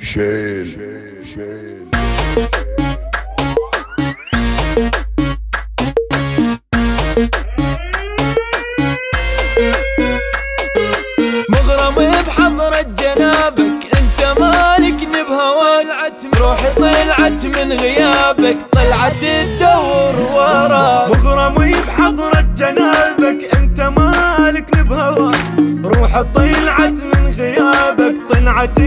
شيل. شيل مغرم بحضرة جنابك انت مالك بهواك روحي طلعت من غيابك طلعت تدور وراك مغرم بحضرة جنابك انت مالك بهواك روحي طلعت من غيابك طلعت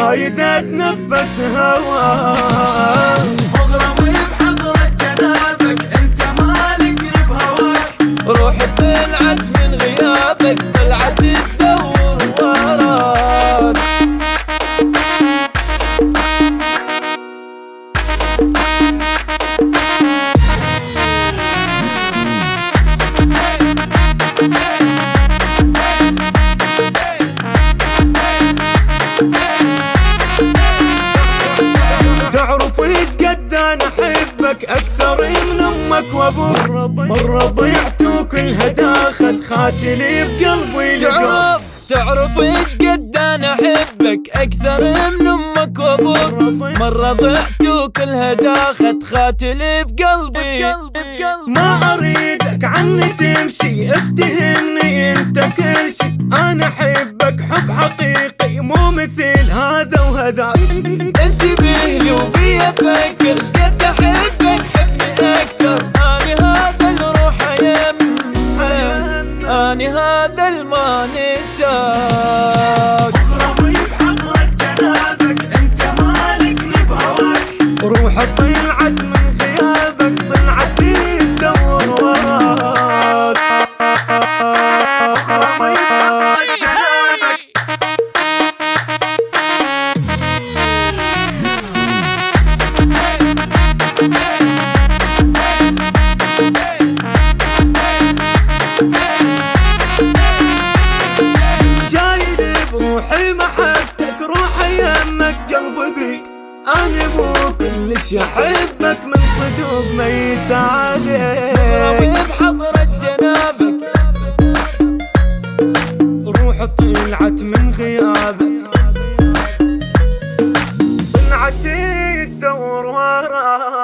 رايد اتنفس هواك. احبك أكثر من أمك وأبوك. مرة ضيعت وكلها داخت خاتلي بقلبي لقاك تعرف تعرف إيش قد أنا أحبك أكثر من أمك وأبوك. مرة ضعت وكلها داخت خاتلي بقلبي. ما أريدك عني تمشي افتهمني أنت كل شي أنا أحبك حب حقيقي مو مثل هذا وهذا انتبه لي وبي أفكر شقد أحبك؟ طلعت من غيابك طلعت تدور وراك شايل بروحي محبتك روحي يمك قلبي بيك. أنا مو شحبك من صدوق ميت عليك بحضرة جنابك روح طلعت من غيابك. انعتي الدور وراك.